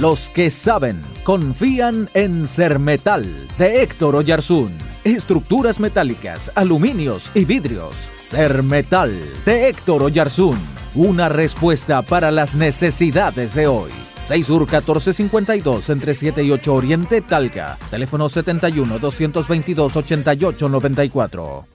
Los que saben, confían en Cermetal de Héctor Oyarzún. Estructuras metálicas, aluminios y vidrios. Cermetal de Héctor Oyarzún. Una respuesta para las necesidades de hoy. 6 Sur 1452 entre 7 y 8 Oriente Talca. Teléfono 71 222 8894.